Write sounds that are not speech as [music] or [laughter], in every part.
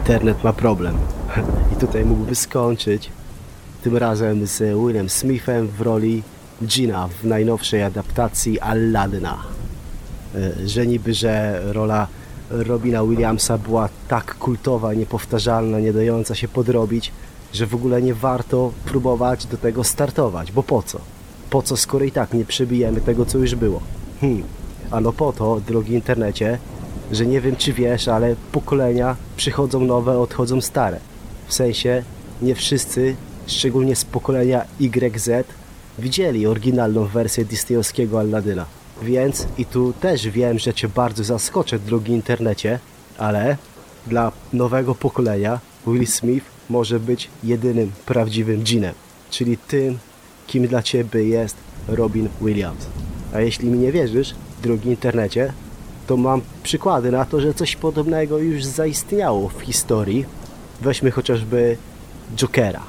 internet ma problem. I tutaj mógłby skończyć tym razem z Willem Smithem w roli Gina w najnowszej adaptacji Aladdina. E, że niby, że rola Robina Williamsa była tak kultowa, niepowtarzalna, nie dająca się podrobić, że w ogóle nie warto próbować do tego startować, bo po co? Po co, skoro i tak nie przebijemy tego, co już było? Hmm, ano po to, drogi internecie, że nie wiem, czy wiesz, ale pokolenia przychodzą nowe, odchodzą stare. W sensie, nie wszyscy, szczególnie z pokolenia YZ, widzieli oryginalną wersję disneyowskiego Alladyna. Więc i tu też wiem, że Cię bardzo zaskoczę, drogi internecie, ale dla nowego pokolenia Will Smith może być jedynym prawdziwym dżinem, czyli tym, kim dla Ciebie jest Robin Williams. A jeśli mi nie wierzysz, drogi internecie, to mam przykłady na to, że coś podobnego już zaistniało w historii. Weźmy chociażby Jokera.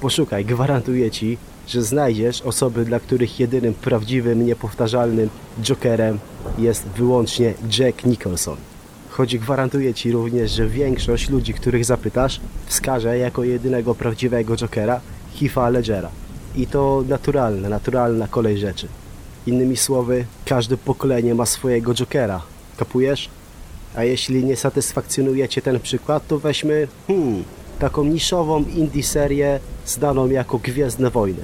Poszukaj, gwarantuję Ci, że znajdziesz osoby, dla których jedynym prawdziwym, niepowtarzalnym Jokerem jest wyłącznie Jack Nicholson. Choć gwarantuję Ci również, że większość ludzi, których zapytasz, wskaże jako jedynego prawdziwego Jokera Heath'a Ledgera. I to naturalne, naturalna kolej rzeczy. Innymi słowy, każde pokolenie ma swojego Jokera. Kapujesz? A jeśli nie satysfakcjonuje Cię ten przykład, to weźmy, hmm, taką niszową indie serię znaną jako Gwiezdne Wojny.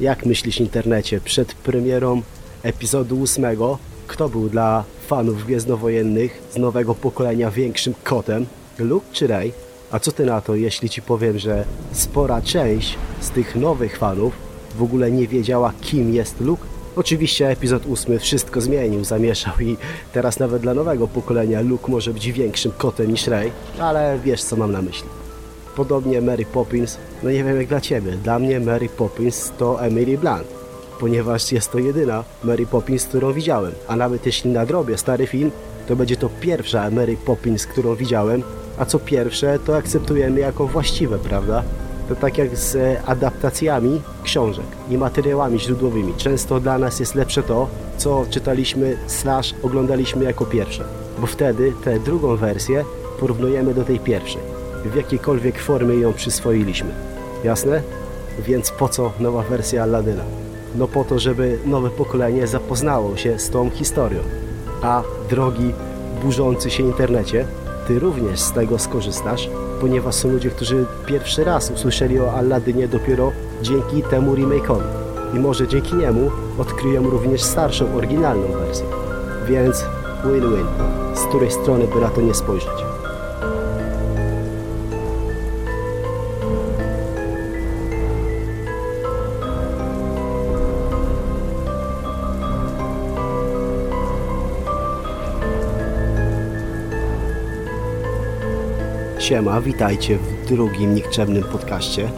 Jak myślisz internecie, przed premierą epizodu ósmego, kto był dla fanów gwiezdnowojennych z nowego pokolenia większym kotem? Luke czy Rey? A co ty na to, jeśli ci powiem, że spora część z tych nowych fanów w ogóle nie wiedziała, kim jest Luke? Oczywiście epizod ósmy wszystko zmienił, zamieszał i teraz nawet dla nowego pokolenia Luke może być większym kotem niż Rey, ale wiesz co mam na myśli. Podobnie Mary Poppins, no nie wiem jak dla Ciebie, dla mnie Mary Poppins to Emily Blunt, ponieważ jest to jedyna Mary Poppins, którą widziałem, a nawet jeśli nadrobię stary film, to będzie to pierwsza Mary Poppins, którą widziałem, a co pierwsze to akceptujemy jako właściwe, prawda? To tak jak z adaptacjami książek i materiałami źródłowymi. Często dla nas jest lepsze to, co czytaliśmy slash oglądaliśmy jako pierwsze, bo wtedy tę drugą wersję porównujemy do tej pierwszej w jakiejkolwiek formie ją przyswoiliśmy. Jasne? Więc po co nowa wersja Aladyna? No po to, żeby nowe pokolenie zapoznało się z tą historią. A drogi burzący się internecie, ty również z tego skorzystasz, ponieważ są ludzie, którzy pierwszy raz usłyszeli o Aladynie dopiero dzięki temu remake'owi. I może dzięki niemu odkryją również starszą, oryginalną wersję. Więc win-win. Z której strony by na to nie spojrzeć. Siema, witajcie w drugim nikczemnym podcaście.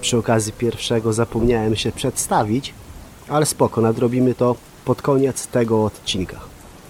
Przy okazji pierwszego zapomniałem się przedstawić, ale spoko, nadrobimy to pod koniec tego odcinka.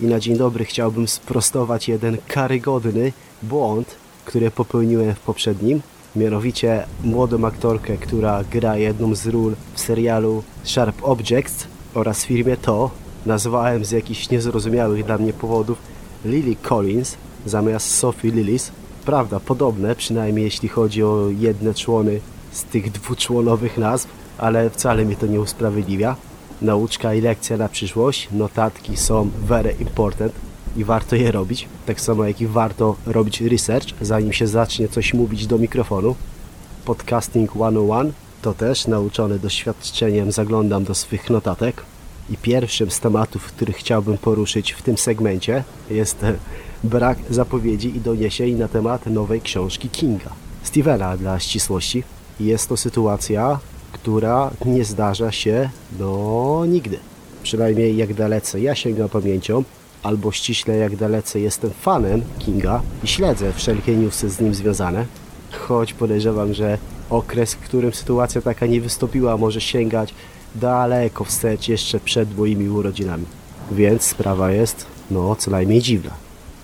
I na dzień dobry chciałbym sprostować jeden karygodny błąd, który popełniłem w poprzednim. Mianowicie młodą aktorkę, która gra jedną z ról w serialu Sharp Objects oraz firmie To nazwałem z jakichś niezrozumiałych dla mnie powodów Lily Collins zamiast Sophie Lillis. Prawda, podobne, przynajmniej jeśli chodzi o jedne człony z tych dwuczłonowych nazw, ale wcale mnie to nie usprawiedliwia. Nauczka i lekcja na przyszłość, notatki są very important i warto je robić. Tak samo jak i warto robić research, zanim się zacznie coś mówić do mikrofonu. Podcasting 101 to też nauczony doświadczeniem zaglądam do swych notatek. I pierwszym z tematów, który chciałbym poruszyć w tym segmencie jest brak zapowiedzi i doniesień na temat nowej książki Kinga. Stevena dla ścisłości. Jest to sytuacja, która nie zdarza się no nigdy. Przynajmniej jak dalece ja sięgam pamięcią, albo ściśle jak dalece jestem fanem Kinga i śledzę wszelkie newsy z nim związane, choć podejrzewam, że okres, w którym sytuacja taka nie wystąpiła może sięgać daleko wstecz jeszcze przed moimi urodzinami. Więc sprawa jest, no, co najmniej dziwna.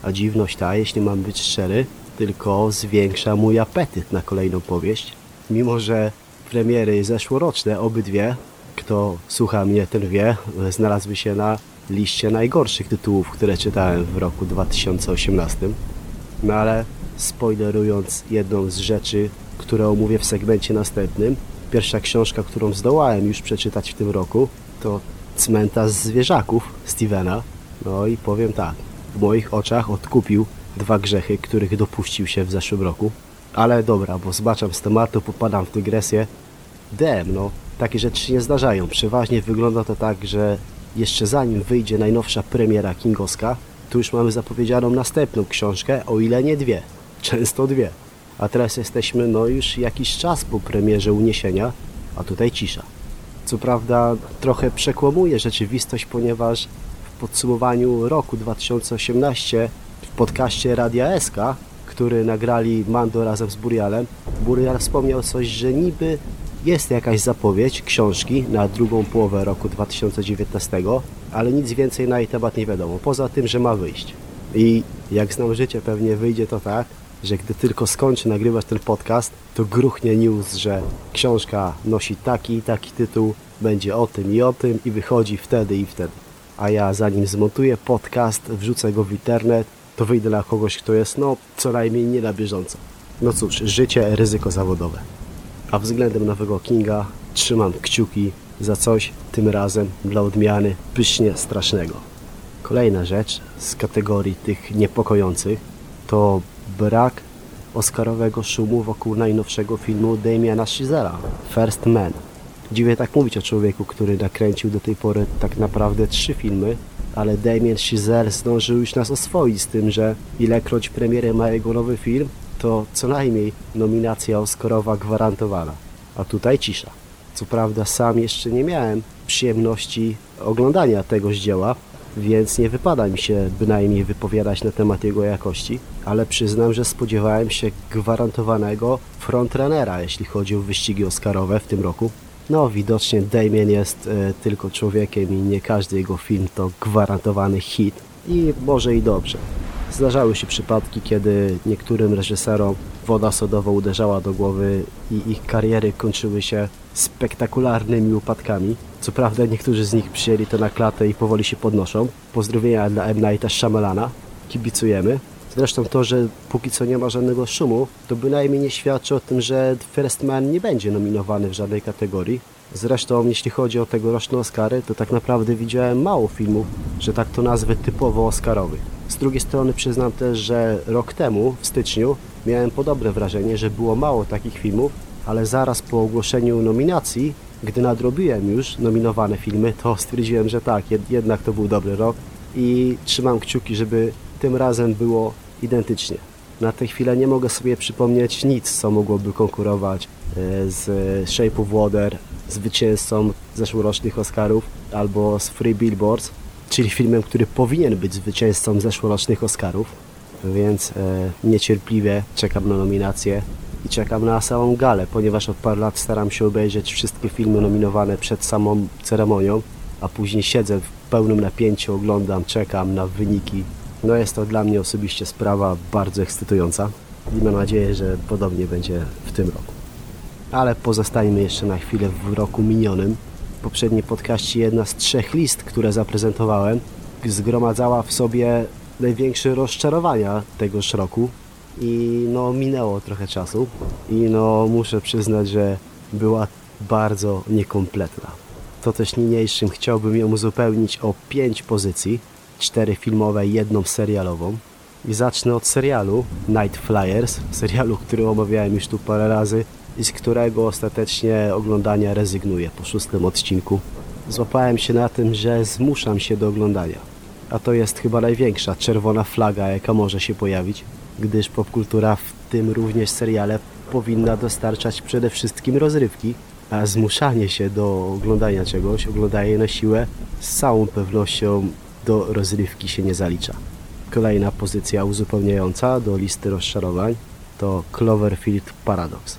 A dziwność ta, jeśli mam być szczery, tylko zwiększa mój apetyt na kolejną powieść. Mimo, że premiery zeszłoroczne, obydwie, kto słucha mnie, ten wie, znalazły się na liście najgorszych tytułów, które czytałem w roku 2018. No ale spoilerując jedną z rzeczy, które omówię w segmencie następnym, pierwsza książka, którą zdołałem już przeczytać w tym roku, to Cmentarz Zwierzaków Stevena. No i powiem tak, w moich oczach odkupił dwa grzechy, których dopuścił się w zeszłym roku. Ale dobra, bo zbaczam z tematu, popadam w dygresję. Dem, no, takie rzeczy się nie zdarzają. Przeważnie wygląda to tak, że jeszcze zanim wyjdzie najnowsza premiera Kingowska, tu już mamy zapowiedzianą następną książkę, o ile nie dwie. Często dwie. A teraz jesteśmy no już jakiś czas po premierze Uniesienia, a tutaj cisza. Co prawda trochę przekłamuje rzeczywistość, ponieważ w podsumowaniu roku 2018 w podcaście Radia SK, który nagrali Mando razem z Burialem, Burial wspomniał coś, że niby jest jakaś zapowiedź książki na drugą połowę roku 2019, ale nic więcej na jej temat nie wiadomo, poza tym, że ma wyjść. I jak znam życie, pewnie wyjdzie to tak, że gdy tylko skończy nagrywać ten podcast, to gruchnie news, że książka nosi taki i taki tytuł, będzie o tym i o tym i wychodzi wtedy i wtedy. A ja zanim zmontuję podcast, wrzucę go w internet, to wyjdę na kogoś, kto jest no co najmniej nie na bieżąco. No cóż, życie, ryzyko zawodowe. A względem nowego Kinga trzymam kciuki za coś, tym razem dla odmiany pysznie strasznego. Kolejna rzecz z kategorii tych niepokojących to brak oscarowego szumu wokół najnowszego filmu Damiana Chazella, First Man. Dziwnie tak mówić o człowieku, który nakręcił do tej pory tak naprawdę trzy filmy, ale Damien Chazelle zdążył już nas oswoić z tym, że ilekroć premierę ma jego nowy film, to co najmniej nominacja Oscarowa gwarantowana. A tutaj cisza. Co prawda sam jeszcze nie miałem przyjemności oglądania tegoż dzieła, więc nie wypada mi się bynajmniej wypowiadać na temat jego jakości, ale przyznam, że spodziewałem się gwarantowanego frontrunnera, jeśli chodzi o wyścigi Oscarowe w tym roku. No, widocznie Damien jest e, tylko człowiekiem i nie każdy jego film to gwarantowany hit i może i dobrze. Zdarzały się przypadki, kiedy niektórym reżyserom woda sodowa uderzała do głowy i ich kariery kończyły się spektakularnymi upadkami. Co prawda niektórzy z nich przyjęli to na klatę i powoli się podnoszą. Pozdrowienia dla M. Nighta Shyamalana. Kibicujemy. Zresztą to, że póki co nie ma żadnego szumu, to bynajmniej nie świadczy o tym, że First Man nie będzie nominowany w żadnej kategorii. Zresztą jeśli chodzi o tegoroczne Oscary, to tak naprawdę widziałem mało filmów, że tak to nazwę typowo Oscarowych. Z drugiej strony przyznam też, że rok temu, w styczniu, miałem podobne wrażenie, że było mało takich filmów, ale zaraz po ogłoszeniu nominacji, gdy nadrobiłem już nominowane filmy, to stwierdziłem, że tak, jednak to był dobry rok i trzymam kciuki, żeby tym razem było identycznie. Na tę chwilę nie mogę sobie przypomnieć nic, co mogłoby konkurować e, z Shape of Water, zwycięzcą zeszłorocznych Oscarów albo z Free Billboards, czyli filmem, który powinien być zwycięzcą zeszłorocznych Oscarów, więc e, niecierpliwie czekam na nominację i czekam na samą galę, ponieważ od paru lat staram się obejrzeć wszystkie filmy nominowane przed samą ceremonią, a później siedzę w pełnym napięciu, oglądam, czekam na wyniki. No jest to dla mnie osobiście sprawa bardzo ekscytująca i mam nadzieję, że podobnie będzie w tym roku. Ale pozostańmy jeszcze na chwilę w roku minionym. Poprzedniej podcaście jedna z trzech list, które zaprezentowałem, zgromadzała w sobie największe rozczarowania tegoż roku i no minęło trochę czasu i no muszę przyznać, że była bardzo niekompletna. To też niniejszym chciałbym ją uzupełnić o pięć pozycji, cztery filmowe i jedną serialową. I zacznę od serialu Night Flyers, serialu, który omawiałem już tu parę razy i z którego ostatecznie oglądania rezygnuję po szóstym odcinku. Złapałem się na tym, że zmuszam się do oglądania. A to jest chyba największa czerwona flaga, jaka może się pojawić, gdyż popkultura, w tym również seriale, powinna dostarczać przede wszystkim rozrywki, a zmuszanie się do oglądania czegoś, oglądanie na siłę, z całą pewnością do rozrywki się nie zalicza. Kolejna pozycja uzupełniająca do listy rozczarowań to Cloverfield Paradox,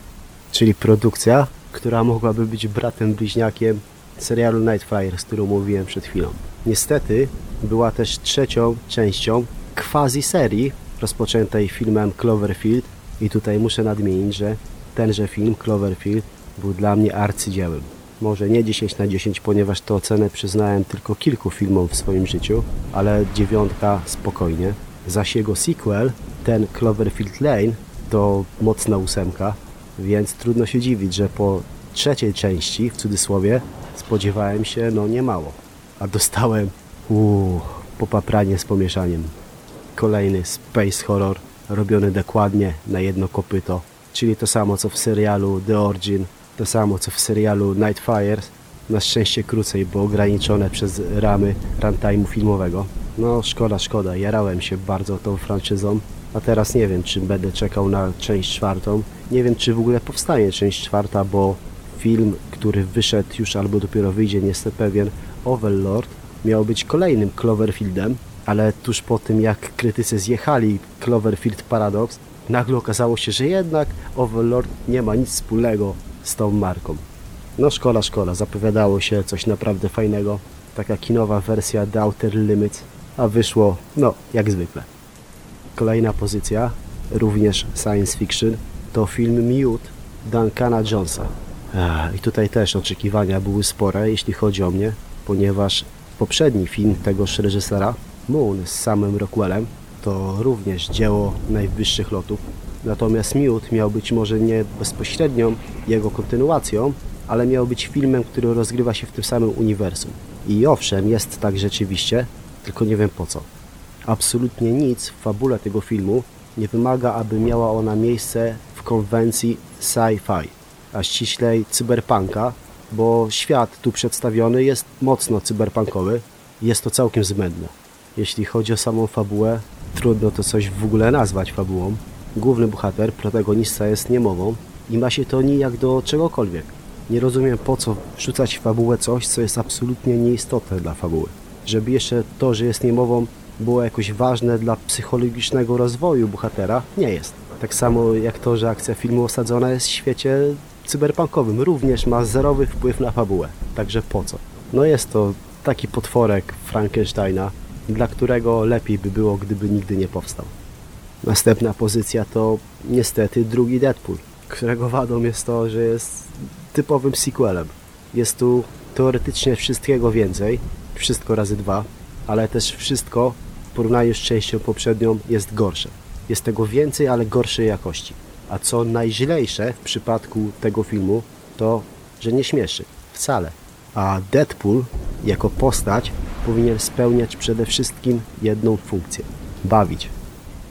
czyli produkcja, która mogłaby być bratem bliźniakiem serialu Nightfire, z którą mówiłem przed chwilą. Niestety była też trzecią częścią quasi serii rozpoczętej filmem Cloverfield i tutaj muszę nadmienić, że tenże film Cloverfield był dla mnie arcydziełem. może nie 10 na 10, ponieważ tę ocenę przyznałem tylko kilku filmom w swoim życiu, ale dziewiątka spokojnie. Zaś jego sequel, ten Cloverfield Lane, to mocna ósemka, więc trudno się dziwić, że po trzeciej części, w cudzysłowie, spodziewałem się no nie mało. A dostałem, uuu, popapranie z pomieszaniem. Kolejny space horror, robiony dokładnie na jedno kopyto, czyli to samo co w serialu The Origin, to samo co w serialu Nightfire, na szczęście krócej, bo ograniczone przez ramy runtime'u filmowego. No szkoda, szkoda, jarałem się bardzo tą franczyzą, a teraz nie wiem, czy będę czekał na część czwartą. Nie wiem, czy w ogóle powstanie część czwarta, bo film, który wyszedł już albo dopiero wyjdzie, nie jestem pewien, Overlord, miał być kolejnym Cloverfieldem, ale tuż po tym, jak krytycy zjechali Cloverfield Paradox, nagle okazało się, że jednak Overlord nie ma nic wspólnego z tą marką. No szkoda, szkoda, zapowiadało się coś naprawdę fajnego, taka kinowa wersja The Outer Limits, a wyszło, no, jak zwykle. Kolejna pozycja, również science fiction, to film Mute Duncana Jonesa. I tutaj też oczekiwania były spore, jeśli chodzi o mnie, ponieważ poprzedni film tegoż reżysera, Moon z samym Rockwellem, to również dzieło najwyższych lotów. Natomiast Mute miał być może nie bezpośrednią jego kontynuacją, ale miał być filmem, który rozgrywa się w tym samym uniwersum. I owszem, jest tak rzeczywiście, tylko nie wiem po co. Absolutnie nic w fabule tego filmu nie wymaga, aby miała ona miejsce w konwencji sci-fi, a ściślej cyberpunka, bo świat tu przedstawiony jest mocno cyberpunkowy jest to całkiem zbędne. Jeśli chodzi o samą fabułę, trudno to coś w ogóle nazwać fabułą. Główny bohater, protagonista jest niemową i ma się to nijak do czegokolwiek. Nie rozumiem po co wrzucać w fabułę coś, co jest absolutnie nieistotne dla fabuły. Żeby jeszcze to, że jest niemową, było jakoś ważne dla psychologicznego rozwoju bohatera, nie jest. Tak samo jak to, że akcja filmu osadzona jest w świecie cyberpunkowym, również ma zerowy wpływ na fabułę. Także po co? No jest to taki potworek Frankensteina, dla którego lepiej by było, gdyby nigdy nie powstał. Następna pozycja to niestety drugi Deadpool, którego wadą jest to, że jest typowym sequelem. Jest tu teoretycznie wszystkiego więcej, wszystko razy dwa, ale też wszystko porównaniu z częścią poprzednią jest gorsze. Jest tego więcej, ale gorszej jakości. A co najźlejsze w przypadku tego filmu, to, że nie śmieszy. Wcale. A Deadpool jako postać powinien spełniać przede wszystkim jedną funkcję. Bawić,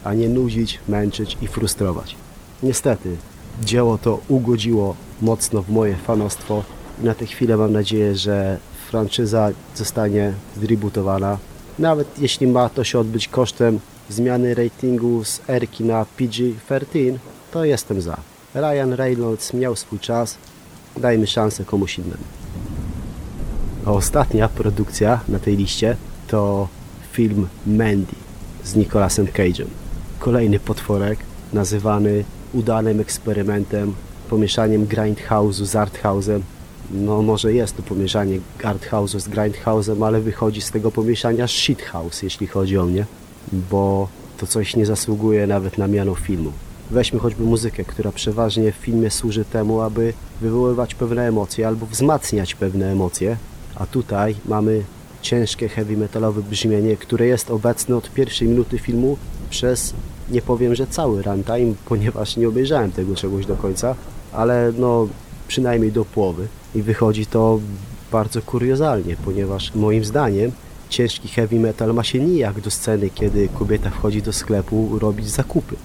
a nie nudzić, męczyć i frustrować. Niestety, dzieło to ugodziło mocno w moje fanostwo i na tę chwilę mam nadzieję, że franczyza zostanie zrebootowana. Nawet jeśli ma to się odbyć kosztem zmiany ratingu z R na PG-13, to jestem za. Ryan Reynolds miał swój czas, dajmy szansę komuś innemu. Ostatnia produkcja na tej liście to film Mandy z Nicolasem Cage'em. Kolejny potworek nazywany udanym eksperymentem, pomieszaniem grindhouse'u z arthouse'em. No może jest to pomieszanie arthouse'u z grindhouse'em, ale wychodzi z tego pomieszania shithouse, jeśli chodzi o mnie, bo to coś nie zasługuje nawet na miano filmu. Weźmy choćby muzykę, która przeważnie w filmie służy temu, aby wywoływać pewne emocje albo wzmacniać pewne emocje, a tutaj mamy ciężkie heavy metalowe brzmienie, które jest obecne od pierwszej minuty filmu przez, nie powiem, że cały runtime, ponieważ nie obejrzałem tego czegoś do końca, ale no przynajmniej do połowy i wychodzi to bardzo kuriozalnie, ponieważ moim zdaniem ciężki heavy metal ma się nijak do sceny, kiedy kobieta wchodzi do sklepu robić zakupy.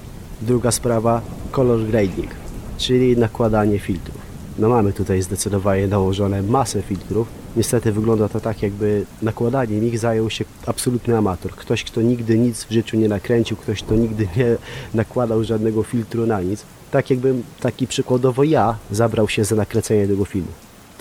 Druga sprawa, color grading, czyli nakładanie filtrów. No mamy tutaj zdecydowanie nałożone masę filtrów. Niestety wygląda to tak, jakby nakładaniem ich zajął się absolutny amator. Ktoś, kto nigdy nic w życiu nie nakręcił, ktoś, kto nigdy nie nakładał żadnego filtru na nic. Tak jakbym taki przykładowo ja zabrał się za nakręcenie tego filmu.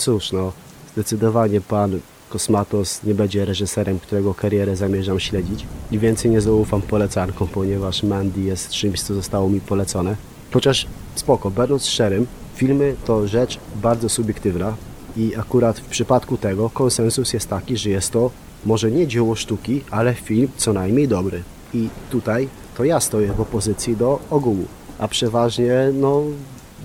Cóż, no, zdecydowanie pan Kosmatos nie będzie reżyserem, którego karierę zamierzam śledzić. I więcej nie zaufam polecankom, ponieważ Mandy jest czymś, co zostało mi polecone. Chociaż spoko, będąc szczerym, filmy to rzecz bardzo subiektywna i akurat w przypadku tego konsensus jest taki, że jest to może nie dzieło sztuki, ale film co najmniej dobry. I tutaj to ja stoję w opozycji do ogółu, a przeważnie no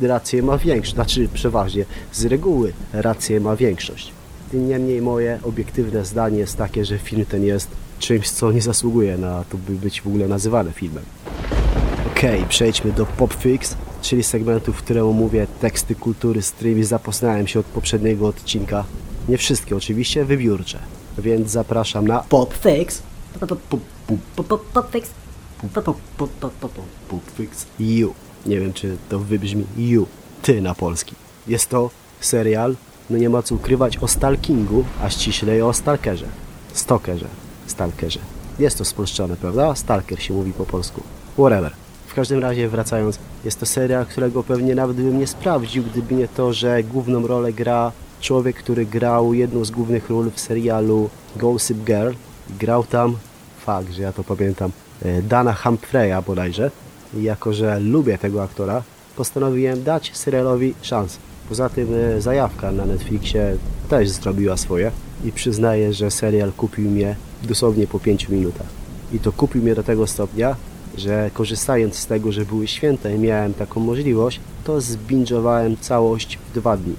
rację ma większość, znaczy przeważnie z reguły rację ma większość. Tym niemniej moje obiektywne zdanie jest takie, że film ten jest czymś, co nie zasługuje na to, by być w ogóle nazywane filmem. Okej, okay, przejdźmy do Popfix, czyli segmentu, w którym mówię teksty kultury, z którymi zapoznałem się od poprzedniego odcinka. Nie wszystkie oczywiście, wybiórcze. Więc zapraszam na Popfix. Popfix. Popfix. You. Nie wiem, czy to wybrzmi You. Ty na polski. Jest to serial, no nie ma co ukrywać, o stalkingu, a ściślej o stalkerze. Stalkerze. Stalkerze. Jest to spolszczone, prawda? Stalker się mówi po polsku. Whatever. W każdym razie wracając, jest to serial, którego pewnie nawet bym nie sprawdził, gdyby nie to, że główną rolę gra człowiek, który grał jedną z głównych ról w serialu Gossip Girl. Grał tam, fakt, że ja to pamiętam, e, Dana Humphreya bodajże. I jako, że lubię tego aktora, postanowiłem dać serialowi szansę. Poza tym e, zajawka na Netflixie też zrobiła swoje i przyznaję, że serial kupił mnie dosłownie po 5 minutach. I to kupił mnie do tego stopnia, że korzystając z tego, że były święta i miałem taką możliwość, to zbingowałem całość w dwa dni.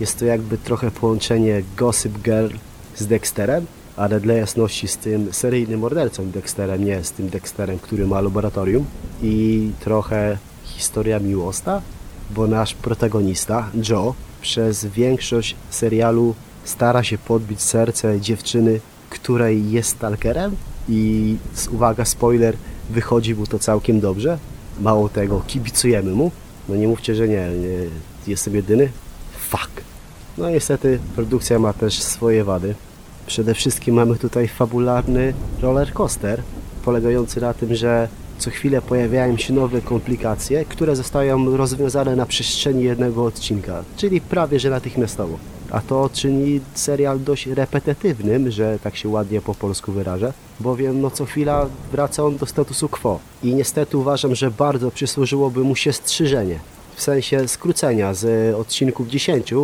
Jest to jakby trochę połączenie Gossip Girl z Dexterem, ale dla jasności z tym seryjnym mordercą Dexterem, nie z tym Dexterem, który ma laboratorium i trochę historia miłosna, bo nasz protagonista, Joe, przez większość serialu stara się podbić serce dziewczyny, której jest stalkerem i uwaga, spoiler, wychodzi mu to całkiem dobrze. Mało tego, kibicujemy mu. No nie mówcie, że nie, nie jestem jedyny. Fuck. No niestety produkcja ma też swoje wady. Przede wszystkim mamy tutaj fabularny roller coaster, polegający na tym, że co chwilę pojawiają się nowe komplikacje, które zostają rozwiązane na przestrzeni jednego odcinka, czyli prawie że natychmiastowo. A to czyni serial dość repetytywnym, że tak się ładnie po polsku wyrażę, bowiem no co chwila wraca on do statusu quo. I niestety uważam, że bardzo przysłużyłoby mu się strzyżenie, w sensie skrócenia z odcinków 10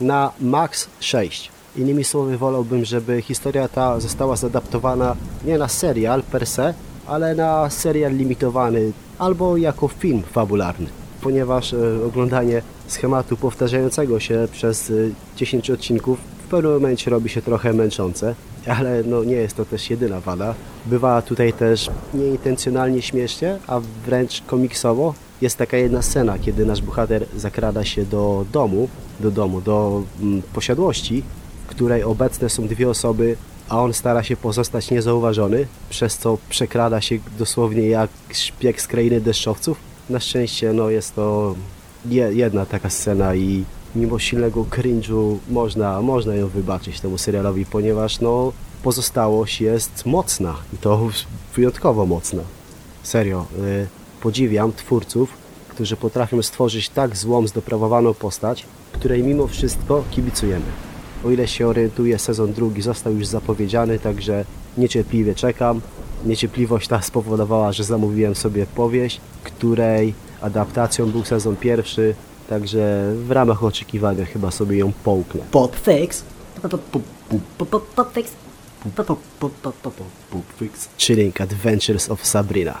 na max 6. Innymi słowy wolałbym, żeby historia ta została zadaptowana nie na serial per se, ale na serial limitowany albo jako film fabularny, ponieważ e, oglądanie schematu powtarzającego się przez 10 e, odcinków w pewnym momencie robi się trochę męczące, ale no nie jest to też jedyna wada. Bywa tutaj też nieintencjonalnie śmiesznie, a wręcz komiksowo. Jest taka jedna scena, kiedy nasz bohater zakrada się do domu, do domu, do mm, posiadłości, w której obecne są dwie osoby a on stara się pozostać niezauważony, przez co przekrada się dosłownie jak szpieg z krainy deszczowców. Na szczęście no, jest to jedna taka scena i mimo silnego cringe'u można, można ją wybaczyć temu serialowi, ponieważ no, pozostałość jest mocna i to wyjątkowo mocna. Serio, yy, podziwiam twórców, którzy potrafią stworzyć tak złą, zdeprawowaną postać, której mimo wszystko kibicujemy. O ile się orientuję, sezon drugi został już zapowiedziany, także niecierpliwie czekam. Niecierpliwość ta spowodowała, że zamówiłem sobie powieść, której adaptacją był sezon pierwszy, także w ramach oczekiwania chyba sobie ją połknę. Popfix. Popfix. Chilling Adventures of Sabrina.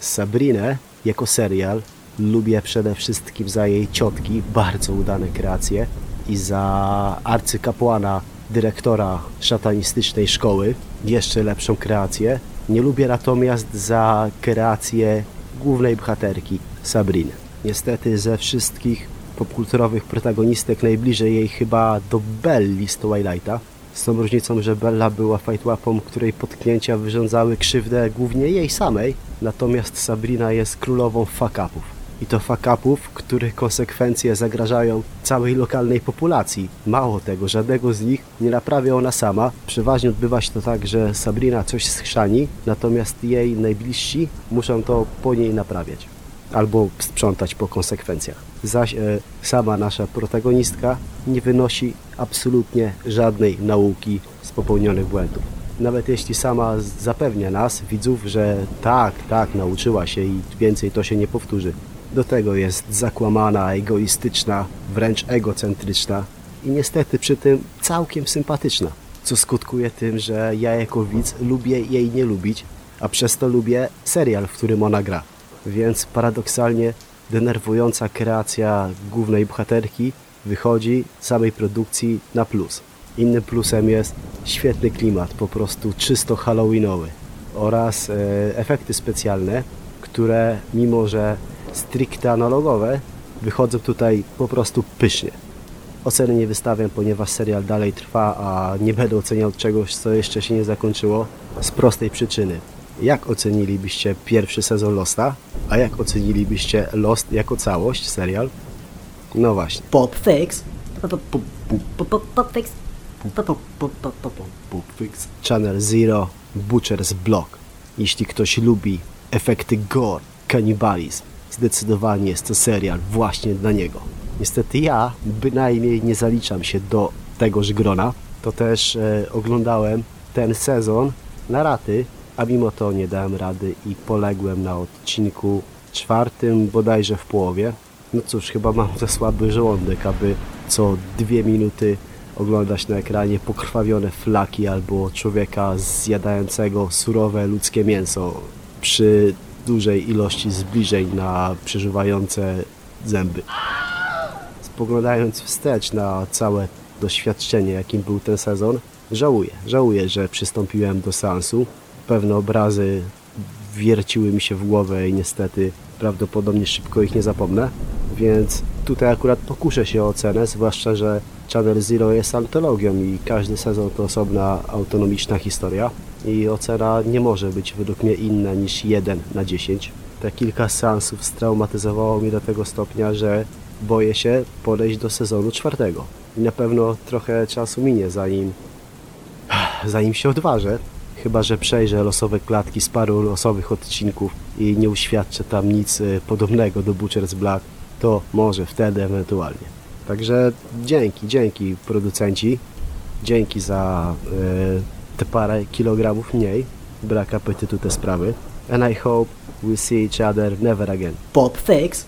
Sabrinę jako serial lubię przede wszystkim za jej ciotki, bardzo udane kreacje i za arcykapłana, dyrektora szatanistycznej szkoły, jeszcze lepszą kreację. Nie lubię natomiast za kreację głównej bohaterki, Sabriny. Niestety ze wszystkich popkulturowych protagonistek najbliżej jej chyba do Belli z Twilighta. Z tą różnicą, że Bella była fightłapą, której potknięcia wyrządzały krzywdę głównie jej samej, natomiast Sabrina jest królową fuck-upów i to fakapów, których konsekwencje zagrażają całej lokalnej populacji. Mało tego, żadnego z nich nie naprawia ona sama. Przeważnie odbywa się to tak, że Sabrina coś schrzani, natomiast jej najbliżsi muszą to po niej naprawiać albo sprzątać po konsekwencjach. Zaś e, sama nasza protagonistka nie wynosi absolutnie żadnej nauki z popełnionych błędów. Nawet jeśli sama zapewnia nas, widzów, że tak, tak, nauczyła się i więcej to się nie powtórzy. Do tego jest zakłamana, egoistyczna, wręcz egocentryczna i niestety przy tym całkiem sympatyczna, co skutkuje tym, że ja jako widz lubię jej nie lubić, a przez to lubię serial, w którym ona gra. Więc paradoksalnie denerwująca kreacja głównej bohaterki wychodzi samej produkcji na plus. Innym plusem jest świetny klimat, po prostu czysto halloweenowy oraz e, efekty specjalne, które mimo, że stricte analogowe, wychodzą tutaj po prostu pysznie. Oceny nie wystawiam, ponieważ serial dalej trwa, a nie będę oceniał czegoś, co jeszcze się nie zakończyło z prostej przyczyny. Jak ocenilibyście pierwszy sezon Losta, a jak ocenilibyście Lost jako całość, serial? No właśnie. Pop Fix. Pop Fix. Pulp Fix. Channel Zero, Butcher's Block. Jeśli ktoś lubi efekty gore, kanibalizm, zdecydowanie jest to serial właśnie dla niego. Niestety ja bynajmniej nie zaliczam się do tegoż grona. To też e, oglądałem ten sezon na raty, a mimo to nie dałem rady i poległem na odcinku czwartym, bodajże w połowie. No cóż, chyba mam za słaby żołądek, aby co dwie minuty oglądać na ekranie pokrwawione flaki albo człowieka zjadającego surowe ludzkie mięso przy dużej ilości zbliżeń na przeżywające zęby. Spoglądając wstecz na całe doświadczenie, jakim był ten sezon, żałuję. Żałuję, że przystąpiłem do seansu. Pewne obrazy wierciły mi się w głowę i niestety prawdopodobnie szybko ich nie zapomnę. Więc tutaj akurat pokuszę się o ocenę, zwłaszcza, że Channel Zero jest antologią i każdy sezon to osobna autonomiczna historia i ocena nie może być według mnie inna niż 1 na 10. Te kilka seansów straumatyzowało mnie do tego stopnia, że boję się podejść do sezonu czwartego. I na pewno trochę czasu minie, zanim, zanim się odważę. Chyba, że przejrzę losowe klatki z paru losowych odcinków i nie uświadczę tam nic y, podobnego do Butcher's Black, to może wtedy ewentualnie. Także dzięki, dzięki producenci, dzięki za y, te parę kilogramów mniej, brak apetytu te sprawy. And I hope we see each other never again. Pop Fix.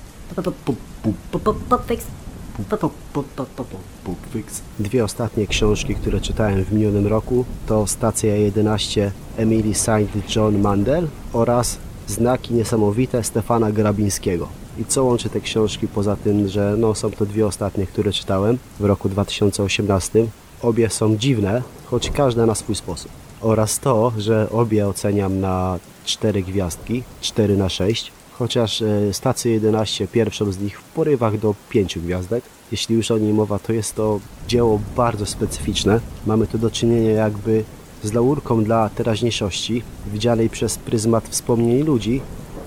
Pop Fix. Dwie ostatnie książki, które czytałem w minionym roku to Stacja 11 Emily Saint John Mandel oraz Znaki Niesamowite Stefana Grabińskiego. I co łączy te książki poza tym, że no, są to dwie ostatnie, które czytałem w roku 2018. Obie są dziwne, choć każda na swój sposób. Oraz to, że obie oceniam na 4 gwiazdki, 4 na 6 chociaż e, stację 11, pierwszą z nich w porywach do 5 gwiazdek. Jeśli już o niej mowa, to jest to dzieło bardzo specyficzne. Mamy tu do czynienia jakby z laurką dla teraźniejszości, widzianej przez pryzmat wspomnień ludzi,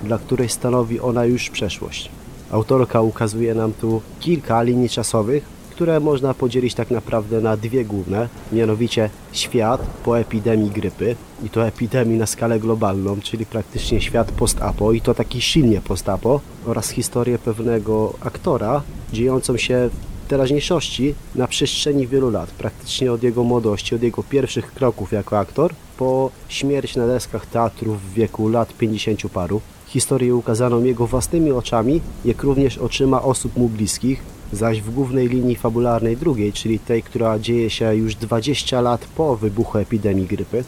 dla której stanowi ona już przeszłość. Autorka ukazuje nam tu kilka linii czasowych, które można podzielić tak naprawdę na dwie główne, mianowicie świat po epidemii grypy i to epidemii na skalę globalną, czyli praktycznie świat post-apo i to taki silnie post-apo oraz historię pewnego aktora dziejącą się w teraźniejszości na przestrzeni wielu lat, praktycznie od jego młodości, od jego pierwszych kroków jako aktor, po śmierć na deskach teatrów w wieku lat 50 paru. Historię ukazaną jego własnymi oczami, jak również oczyma osób mu bliskich, zaś w głównej linii fabularnej drugiej, czyli tej, która dzieje się już 20 lat po wybuchu epidemii grypy,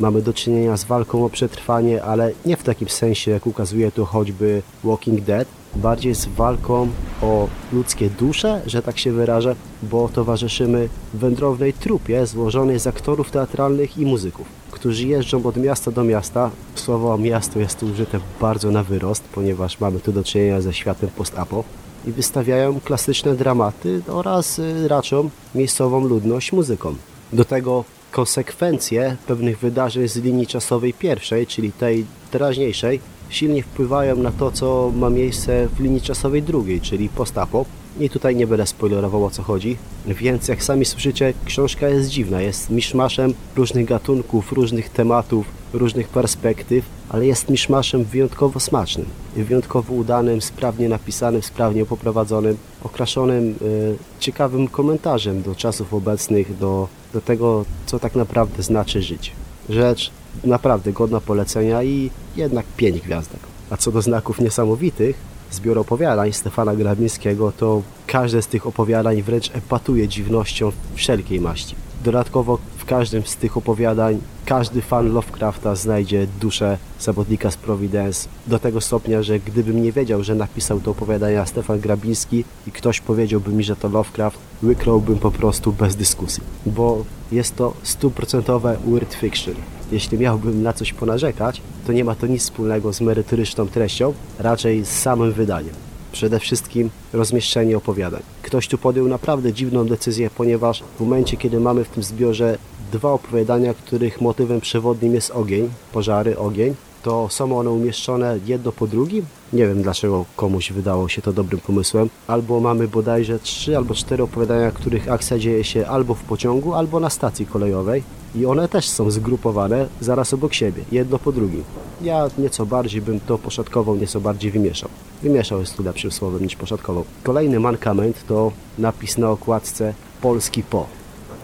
mamy do czynienia z walką o przetrwanie, ale nie w takim sensie, jak ukazuje tu choćby Walking Dead, bardziej z walką o ludzkie dusze, że tak się wyrażę, bo towarzyszymy wędrownej trupie złożonej z aktorów teatralnych i muzyków, którzy jeżdżą od miasta do miasta. Słowo miasto jest tu użyte bardzo na wyrost, ponieważ mamy tu do czynienia ze światem post-apo i wystawiają klasyczne dramaty oraz y, raczą miejscową ludność muzyką. Do tego konsekwencje pewnych wydarzeń z linii czasowej pierwszej, czyli tej teraźniejszej, silnie wpływają na to, co ma miejsce w linii czasowej drugiej, czyli post-apo. I tutaj nie będę spoilerował o co chodzi, więc jak sami słyszycie, książka jest dziwna, jest miszmaszem różnych gatunków, różnych tematów, różnych perspektyw, ale jest miszmaszem wyjątkowo smacznym, wyjątkowo udanym, sprawnie napisanym, sprawnie poprowadzonym, okraszonym y, ciekawym komentarzem do czasów obecnych, do, do tego, co tak naprawdę znaczy żyć. Rzecz naprawdę godna polecenia i jednak pięć gwiazdek. A co do znaków niesamowitych, zbiór opowiadań Stefana Grabińskiego, to każde z tych opowiadań wręcz epatuje dziwnością wszelkiej maści. Dodatkowo w każdym z tych opowiadań każdy fan Lovecrafta znajdzie duszę zawodnika z Providence do tego stopnia, że gdybym nie wiedział, że napisał to opowiadania Stefan Grabiński i ktoś powiedziałby mi, że to Lovecraft, łyknąłbym po prostu bez dyskusji, bo jest to stuprocentowe weird fiction. Jeśli miałbym na coś ponarzekać, to nie ma to nic wspólnego z merytoryczną treścią, raczej z samym wydaniem. Przede wszystkim rozmieszczenie opowiadań. Ktoś tu podjął naprawdę dziwną decyzję, ponieważ w momencie, kiedy mamy w tym zbiorze dwa opowiadania, których motywem przewodnim jest ogień, pożary, ogień, to są one umieszczone jedno po drugim. Nie wiem dlaczego komuś wydało się to dobrym pomysłem. Albo mamy bodajże trzy albo cztery opowiadania, których akcja dzieje się albo w pociągu, albo na stacji kolejowej. I one też są zgrupowane zaraz obok siebie, jedno po drugim. Ja nieco bardziej bym to poszatkował, nieco bardziej wymieszał. Wymieszał jest tu lepszym słowem niż poszatkował. Kolejny mankament to napis na okładce Polski po.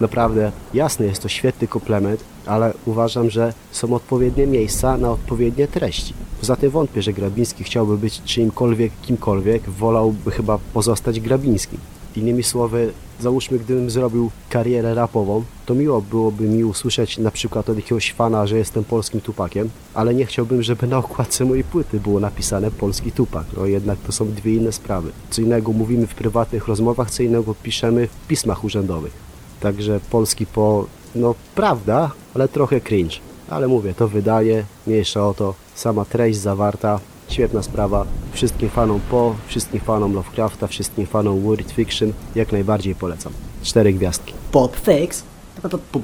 Naprawdę jasne jest to świetny komplement, ale uważam, że są odpowiednie miejsca na odpowiednie treści. Poza tym wątpię, że Grabiński chciałby być czyimkolwiek, kimkolwiek, wolałby chyba pozostać Grabińskim. Innymi słowy, załóżmy, gdybym zrobił karierę rapową, to miło byłoby mi usłyszeć na przykład od jakiegoś fana, że jestem polskim tupakiem, ale nie chciałbym, żeby na okładce mojej płyty było napisane polski tupak. No jednak to są dwie inne sprawy. Co innego mówimy w prywatnych rozmowach, co innego piszemy w pismach urzędowych. Także polski po, no prawda, ale trochę cringe. Ale mówię, to wydaje, mniejsza o to, sama treść zawarta, świetna sprawa. Wszystkim fanom po, wszystkim fanom Lovecrafta, wszystkim fanom Weird Fiction jak najbardziej polecam. Cztery gwiazdki. Pop fix. Pop, pop,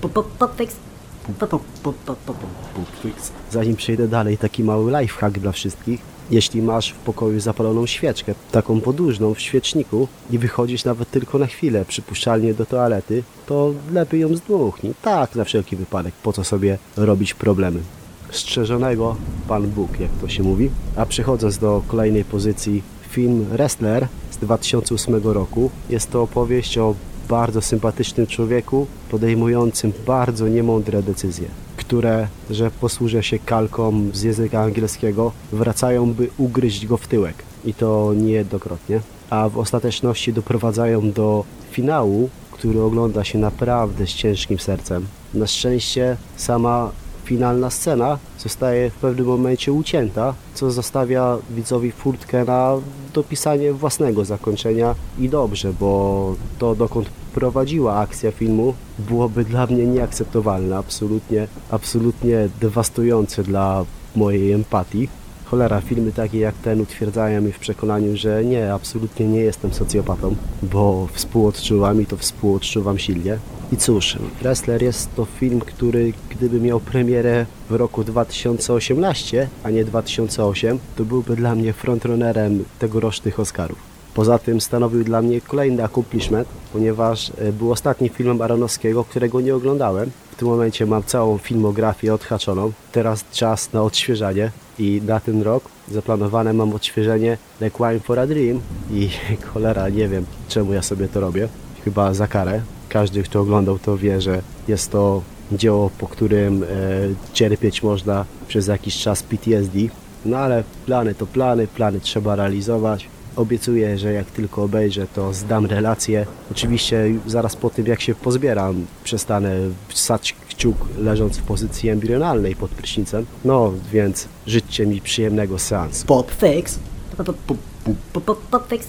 pop, pop, pop fix. Pop, pop, pop, pop, pop, pop. Zanim przejdę dalej, taki mały lifehack dla wszystkich. Jeśli masz w pokoju zapaloną świeczkę, taką podłużną w świeczniku i wychodzisz nawet tylko na chwilę, przypuszczalnie do toalety, to lepiej ją zdmuchnij. Tak, na wszelki wypadek, po co sobie robić problemy. Strzeżonego Pan Bóg, jak to się mówi. A przechodząc do kolejnej pozycji, film Wrestler z 2008 roku. Jest to opowieść o bardzo sympatycznym człowieku, podejmującym bardzo niemądre decyzje, które, że posłużę się kalką z języka angielskiego, wracają, by ugryźć go w tyłek. I to niejednokrotnie. A w ostateczności doprowadzają do finału, który ogląda się naprawdę z ciężkim sercem. Na szczęście sama finalna scena zostaje w pewnym momencie ucięta, co zostawia widzowi furtkę na dopisanie własnego zakończenia i dobrze, bo to dokąd prowadziła akcja filmu byłoby dla mnie nieakceptowalne, absolutnie, absolutnie dewastujące dla mojej empatii. Cholera, filmy takie jak ten utwierdzają mnie w przekonaniu, że nie, absolutnie nie jestem socjopatą, bo współodczuwam i to współodczuwam silnie. I cóż, Wrestler jest to film, który gdyby miał premierę w roku 2018, a nie 2008, to byłby dla mnie frontrunnerem tegorocznych Oscarów. Poza tym stanowił dla mnie kolejny accomplishment, ponieważ e, był ostatnim filmem Aronowskiego, którego nie oglądałem. W tym momencie mam całą filmografię odhaczoną. Teraz czas na odświeżanie i na ten rok zaplanowane mam odświeżenie Requiem for a Dream i [laughs] cholera, nie wiem czemu ja sobie to robię. Chyba za karę. Każdy, kto oglądał to wie, że jest to dzieło, po którym e, cierpieć można przez jakiś czas PTSD. No ale plany to plany, plany trzeba realizować. Obiecuję, że jak tylko obejrzę, to zdam relację. Oczywiście zaraz po tym, jak się pozbieram, przestanę ssać kciuk leżąc w pozycji embrionalnej pod prysznicem. No, więc życzcie mi przyjemnego seansu. Pop fix. Pop, pop, pop, pop, pop, pop fix.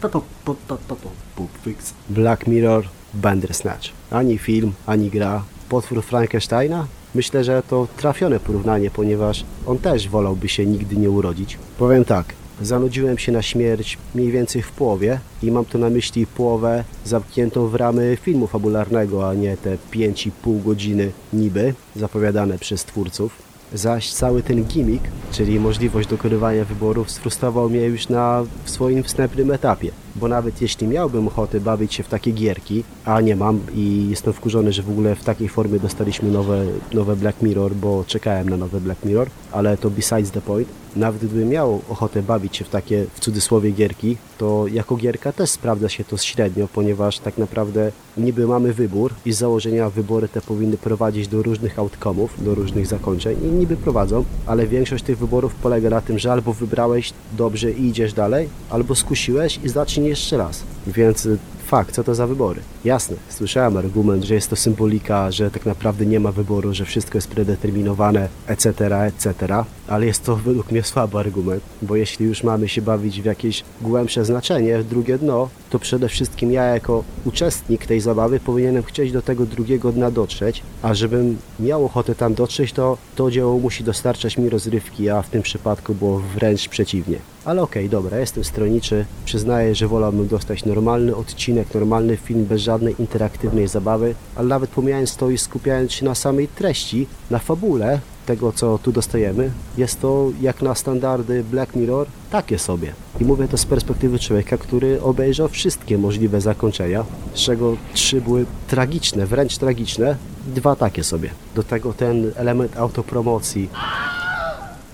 Pop, pop, pop, pop, pop, pop fix. Black Mirror, Bandersnatch. Ani film, ani gra. Potwór Frankensteina? Myślę, że to trafione porównanie, ponieważ on też wolałby się nigdy nie urodzić. Powiem tak, zanudziłem się na śmierć mniej więcej w połowie i mam tu na myśli połowę zamkniętą w ramy filmu fabularnego, a nie te 5,5 godziny niby zapowiadane przez twórców. Zaś cały ten gimmick, czyli możliwość dokonywania wyborów, sfrustrował mnie już na swoim wstępnym etapie. Bo nawet jeśli miałbym ochotę bawić się w takie gierki, a nie mam i jestem wkurzony, że w ogóle w takiej formie dostaliśmy nowe, nowe Black Mirror, bo czekałem na nowe Black Mirror, ale to besides the point. Nawet gdybym miał ochotę bawić się w takie, w cudzysłowie, gierki, to jako gierka też sprawdza się to średnio, ponieważ tak naprawdę niby mamy wybór i z założenia wybory te powinny prowadzić do różnych outcome'ów, do różnych zakończeń i niby prowadzą, ale większość tych wyborów polega na tym, że albo wybrałeś dobrze i idziesz dalej, albo skusiłeś i jeszcze raz. Więc fuck, co to za wybory? Jasne, słyszałem argument, że jest to symbolika, że tak naprawdę nie ma wyboru, że wszystko jest predeterminowane, etc., etc., ale jest to według mnie słaby argument, bo jeśli już mamy się bawić w jakieś głębsze znaczenie, drugie dno, to przede wszystkim ja jako uczestnik tej zabawy powinienem chcieć do tego drugiego dna dotrzeć, a żebym miał ochotę tam dotrzeć, to to dzieło musi dostarczać mi rozrywki, a w tym przypadku było wręcz przeciwnie. Ale okej, okay, dobra, jestem stronniczy, przyznaję, że wolałbym dostać normalny odcinek, normalny film bez żadnej interaktywnej zabawy, ale nawet pomijając to i skupiając się na samej treści, na fabule tego, co tu dostajemy, jest to jak na standardy Black Mirror, takie sobie. I mówię to z perspektywy człowieka, który obejrzał wszystkie możliwe zakończenia, z czego trzy były tragiczne, wręcz tragiczne, dwa takie sobie. Do tego ten element autopromocji,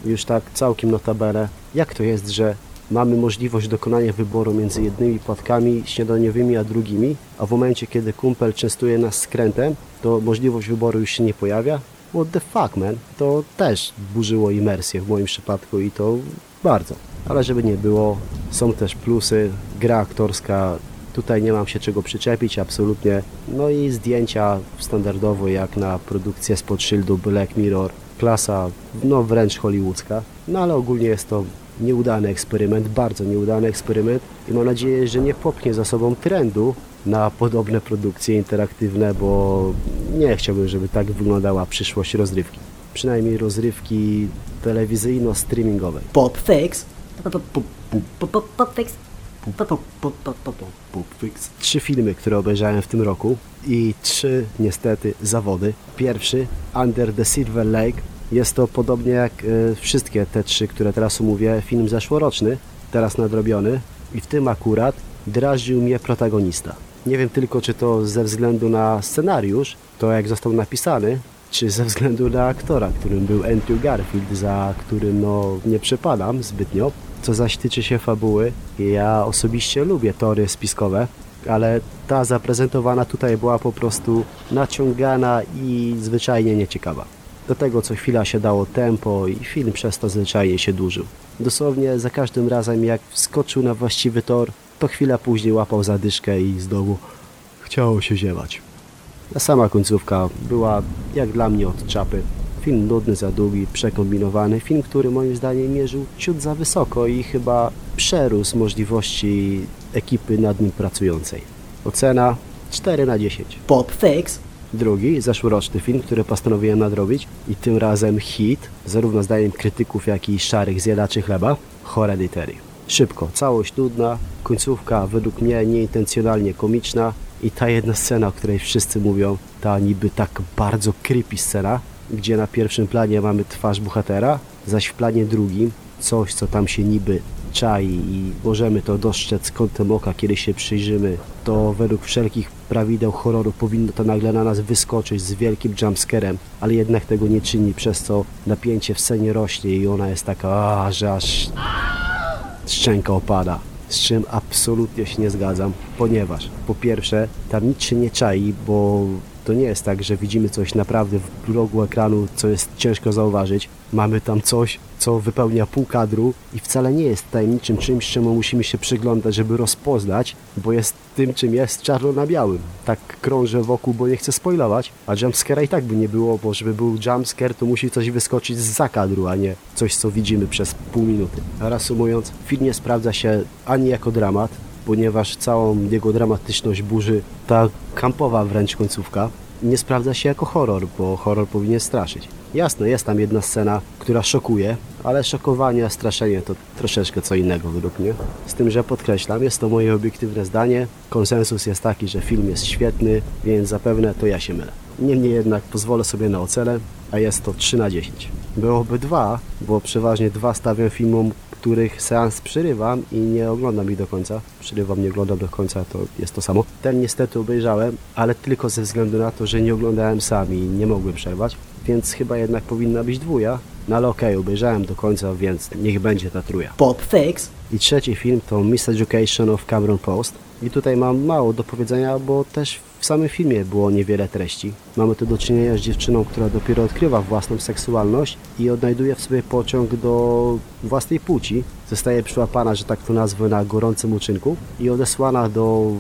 już tak całkiem notabene, jak to jest, że mamy możliwość dokonania wyboru między jednymi płatkami śniadaniowymi a drugimi, a w momencie, kiedy kumpel częstuje nas skrętem, to możliwość wyboru już się nie pojawia? What the fuck, man? To też burzyło imersję w moim przypadku i to bardzo. Ale żeby nie było, są też plusy, gra aktorska, tutaj nie mam się czego przyczepić, absolutnie. No i zdjęcia standardowo jak na produkcję spod szyldu Black Mirror, klasa no wręcz hollywoodzka. No ale ogólnie jest to nieudany eksperyment, bardzo nieudany eksperyment i mam nadzieję, że nie popchnie za sobą trendu na podobne produkcje interaktywne, bo nie chciałbym, żeby tak wyglądała przyszłość rozrywki. Przynajmniej rozrywki telewizyjno-streamingowej. Popfix. Popfix. Popfix. Trzy filmy, które obejrzałem w tym roku i trzy niestety zawody. Pierwszy Under the Silver Lake jest to podobnie jak e, wszystkie te trzy, które teraz omówię, film zeszłoroczny, teraz nadrobiony i w tym akurat drażnił mnie protagonista. Nie wiem tylko, czy to ze względu na scenariusz, to jak został napisany, czy ze względu na aktora, którym był Andrew Garfield, za którym no, nie przepadam zbytnio. Co zaś tyczy się fabuły, ja osobiście lubię tory spiskowe, ale ta zaprezentowana tutaj była po prostu naciągana i zwyczajnie nieciekawa. Do tego co chwila się dało tempo i film przez to zwyczajnie się dłużył. Dosłownie za każdym razem jak wskoczył na właściwy tor, to chwila później łapał zadyszkę i znowu chciało się ziewać. A sama końcówka była jak dla mnie od czapy. Film nudny, za długi, przekombinowany. Film, który moim zdaniem mierzył ciut za wysoko i chyba przerósł możliwości ekipy nad nim pracującej. Ocena 4 na 10. Pop Fix. Drugi, zeszłoroczny film, który postanowiłem nadrobić i tym razem hit, zarówno zdaniem krytyków, jak i szarych zjadaczy chleba, Hereditary. Szybko, całość nudna, końcówka według mnie nieintencjonalnie komiczna i ta jedna scena, o której wszyscy mówią, ta niby tak bardzo creepy scena, gdzie na pierwszym planie mamy twarz bohatera, zaś w planie drugim coś, co tam się niby czai i możemy to dostrzec kątem oka, kiedy się przyjrzymy, to według wszelkich prawideł horroru powinno to nagle na nas wyskoczyć z wielkim jumpscarem, ale jednak tego nie czyni, przez co napięcie w scenie rośnie i ona jest taka, a, że aż szczęka opada. Z czym absolutnie się nie zgadzam, ponieważ po pierwsze tam nic się nie czai, bo to nie jest tak, że widzimy coś naprawdę w rogu ekranu, co jest ciężko zauważyć. Mamy tam coś, co wypełnia pół kadru i wcale nie jest tajemniczym czymś, czemu musimy się przyglądać, żeby rozpoznać, bo jest tym, czym jest czarno na białym. Tak krążę wokół, bo nie chcę spoilować, a jumpscare'a i tak by nie było, bo żeby był jumpscare, to musi coś wyskoczyć z za kadru, a nie coś, co widzimy przez pół minuty. Reasumując, film nie sprawdza się ani jako dramat, ponieważ całą jego dramatyczność burzy ta kampowa wręcz końcówka. Nie sprawdza się jako horror, bo horror powinien straszyć. Jasne, jest tam jedna scena, która szokuje, ale szokowanie, straszenie to troszeczkę co innego według mnie. Z tym, że podkreślam, jest to moje obiektywne zdanie. Konsensus jest taki, że film jest świetny, więc zapewne to ja się mylę. Niemniej jednak pozwolę sobie na ocenę, a jest to 3 na 10. Byłoby dwa, bo przeważnie dwa stawiam filmom, których seans przerywam i nie oglądam ich do końca. Przerywam, nie oglądam do końca, to jest to samo. Ten niestety obejrzałem, ale tylko ze względu na to, że nie oglądałem sam i nie mogłem przerwać, więc chyba jednak powinna być dwuja. No ale okej, okay, obejrzałem do końca, więc niech będzie ta truja. Pop Fix. I trzeci film to Miseducation of Cameron Post. I tutaj mam mało do powiedzenia, bo też w samym filmie było niewiele treści. Mamy tu do czynienia z dziewczyną, która dopiero odkrywa własną seksualność i odnajduje w sobie pociąg do własnej płci. Zostaje przyłapana, że tak to nazwę, na gorącym uczynku i odesłana do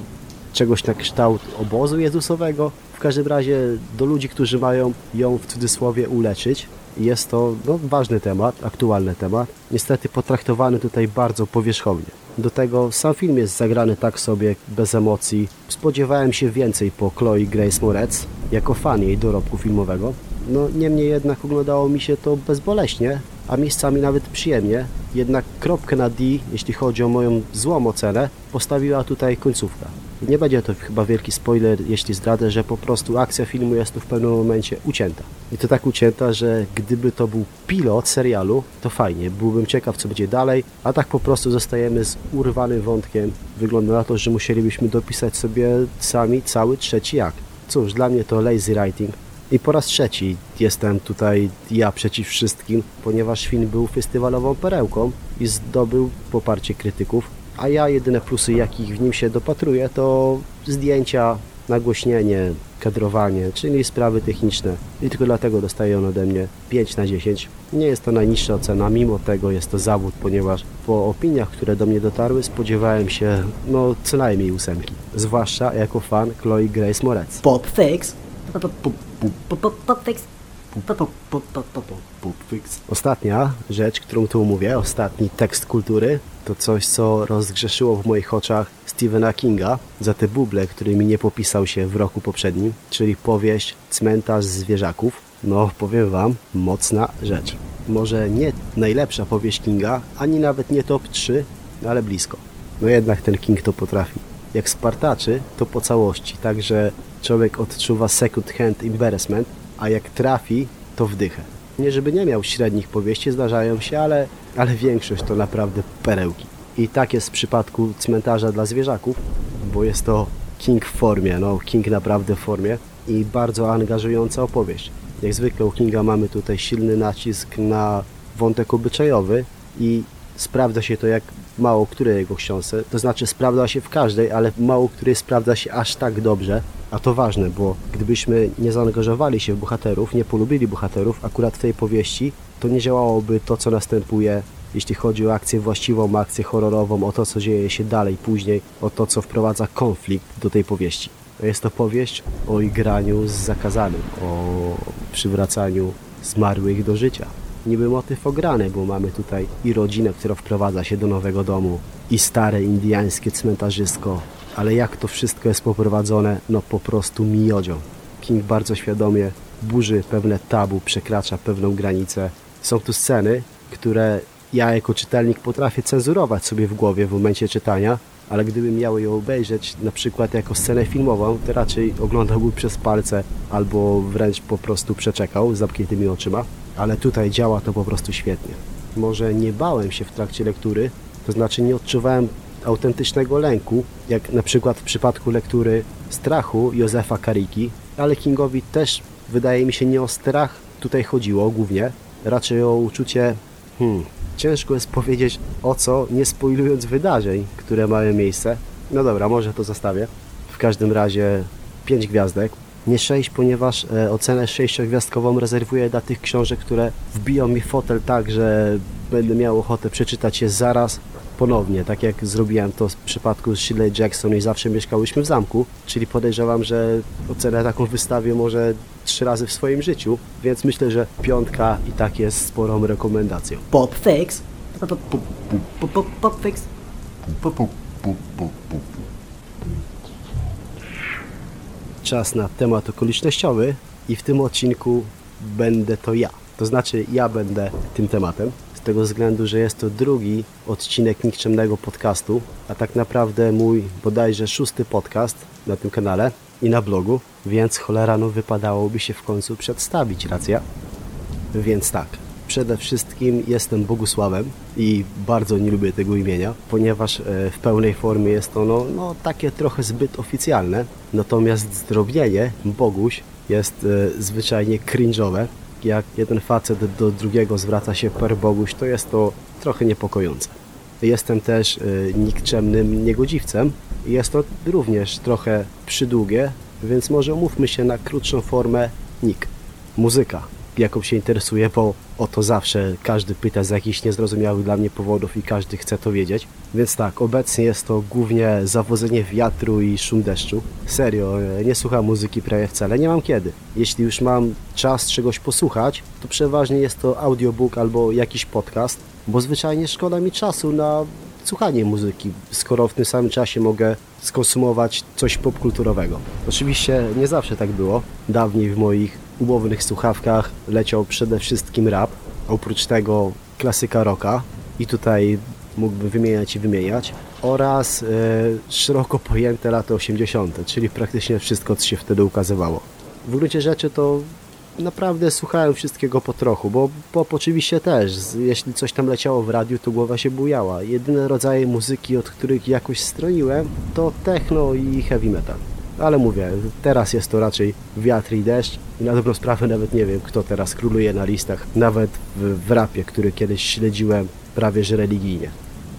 czegoś na kształt obozu Jezusowego. W każdym razie do ludzi, którzy mają ją w cudzysłowie uleczyć. Jest to no, ważny temat, aktualny temat. Niestety potraktowany tutaj bardzo powierzchownie. Do tego sam film jest zagrany tak sobie, bez emocji. Spodziewałem się więcej po Chloe Grace Moretz, jako fan jej dorobku filmowego. No niemniej jednak oglądało mi się to bezboleśnie, a miejscami nawet przyjemnie. Jednak kropkę na D, jeśli chodzi o moją złą ocenę, postawiła tutaj końcówka. Nie będzie to chyba wielki spoiler, jeśli zdradzę, że po prostu akcja filmu jest tu w pewnym momencie ucięta. I to tak ucięta, że gdyby to był pilot serialu, to fajnie, byłbym ciekaw, co będzie dalej, a tak po prostu zostajemy z urwanym wątkiem. Wygląda na to, że musielibyśmy dopisać sobie sami cały trzeci akt. Cóż, dla mnie to lazy writing. I po raz trzeci jestem tutaj ja przeciw wszystkim, ponieważ film był festiwalową perełką i zdobył poparcie krytyków, a ja jedyne plusy, jakich w nim się dopatruję, to zdjęcia, nagłośnienie, kadrowanie, czyli sprawy techniczne. I tylko dlatego dostaję on ode mnie 5 na 10. Nie jest to najniższa ocena, mimo tego jest to zawód, ponieważ po opiniach, które do mnie dotarły, spodziewałem się no co najmniej ósemki. Zwłaszcza jako fan Chloe Grace Moretz. Pop fix. Pop, pop, pop, pop, pop, pop fix. Ostatnia rzecz, którą tu mówię, ostatni tekst kultury, to coś, co rozgrzeszyło w moich oczach Stephena Kinga za te buble, którymi nie popisał się w roku poprzednim, czyli powieść Cmentarz Zwierzaków. No, powiem Wam, mocna rzecz. Może nie najlepsza powieść Kinga, ani nawet nie top 3, ale blisko. No jednak ten King to potrafi. Jak spartaczy, to po całości, także człowiek odczuwa second hand embarrassment, a jak trafi, to wdychę. Nie żeby nie miał średnich powieści, zdarzają się, ale, ale większość to naprawdę perełki. I tak jest w przypadku cmentarza dla zwierzaków, bo jest to King w formie, no King naprawdę w formie i bardzo angażująca opowieść. Jak zwykle u Kinga mamy tutaj silny nacisk na wątek obyczajowy i sprawdza się to jak mało której jego książce, to znaczy sprawdza się w każdej, ale mało której sprawdza się aż tak dobrze, a to ważne, bo gdybyśmy nie zaangażowali się w bohaterów, nie polubili bohaterów akurat w tej powieści, to nie działałoby to, co następuje, jeśli chodzi o akcję właściwą, akcję horrorową, o to, co dzieje się dalej, później, o to, co wprowadza konflikt do tej powieści. Jest to powieść o igraniu z zakazanym, o przywracaniu zmarłych do życia. Niby motyw ograny, bo mamy tutaj i rodzinę, która wprowadza się do nowego domu, i stare indiańskie cmentarzysko, ale jak to wszystko jest poprowadzone, no po prostu miodzią. King bardzo świadomie burzy pewne tabu, przekracza pewną granicę. Są tu sceny, które ja jako czytelnik potrafię cenzurować sobie w głowie w momencie czytania, ale gdybym miał ją obejrzeć na przykład jako scenę filmową, to raczej oglądałbym przez palce albo wręcz po prostu przeczekał z zamkniętymi oczyma, ale tutaj działa to po prostu świetnie. Może nie bałem się w trakcie lektury, to znaczy nie odczuwałem autentycznego lęku, jak na przykład w przypadku lektury Strachu Józefa Kariki, ale Kingowi też wydaje mi się nie o strach tutaj chodziło głównie, raczej o uczucie, hmm, ciężko jest powiedzieć o co, nie spoilując wydarzeń, które mają miejsce. No dobra, może to zostawię. W każdym razie 5 gwiazdek. Nie 6, ponieważ e, ocenę 6-gwiazdkową rezerwuję dla tych książek, które wbiją mi fotel tak, że będę miał ochotę przeczytać je zaraz ponownie, tak jak zrobiłem to w przypadku Shirley Jackson i zawsze mieszkałyśmy w zamku, czyli podejrzewam, że ocenę taką wystawię może trzy razy w swoim życiu, więc myślę, że piątka i tak jest sporą rekomendacją. Pop fix. Pop, pop, pop, pop, fix. Pop, pop, pop, pop, pop. Czas na temat okolicznościowy i w tym odcinku będę to ja. To znaczy ja będę tym tematem z tego względu, że jest to drugi odcinek nikczemnego podcastu, a tak naprawdę mój bodajże szósty podcast na tym kanale i na blogu, więc cholera no wypadałoby się w końcu przedstawić, racja? Więc tak, przede wszystkim jestem Bogusławem i bardzo nie lubię tego imienia, ponieważ e, w pełnej formie jest ono no, takie trochę zbyt oficjalne, natomiast zdrobnienie Boguś jest e, zwyczajnie cringe'owe, jak jeden facet do drugiego zwraca się per Boguś, to jest to trochę niepokojące. Jestem też y, nikczemnym niegodziwcem i jest to również trochę przydługie, więc może umówmy się na krótszą formę Nick. Muzyka. Jaką się interesuję, bo o to zawsze każdy pyta z jakichś niezrozumiałych dla mnie powodów i każdy chce to wiedzieć. Więc tak, obecnie jest to głównie zawodzenie wiatru i szum deszczu. Serio, e, nie słucham muzyki prawie wcale, nie mam kiedy. Jeśli już mam czas czegoś posłuchać, to przeważnie jest to audiobook albo jakiś podcast, bo zwyczajnie szkoda mi czasu na słuchanie muzyki, skoro w tym samym czasie mogę skonsumować coś popkulturowego. Oczywiście nie zawsze tak było. Dawniej w moich umownych słuchawkach leciał przede wszystkim rap, oprócz tego klasyka rocka i tutaj mógłbym wymieniać i wymieniać oraz e, szeroko pojęte lata 80., czyli praktycznie wszystko, co się wtedy ukazywało. W gruncie rzeczy to naprawdę słuchałem wszystkiego po trochu, bo pop oczywiście też. Jeśli coś tam leciało w radiu, to głowa się bujała. Jedyne rodzaje muzyki, od których jakoś stroniłem, to techno i heavy metal. Ale mówię, teraz jest to raczej wiatr i deszcz i na dobrą sprawę nawet nie wiem, kto teraz króluje na listach, nawet w, w rapie, który kiedyś śledziłem prawie że religijnie.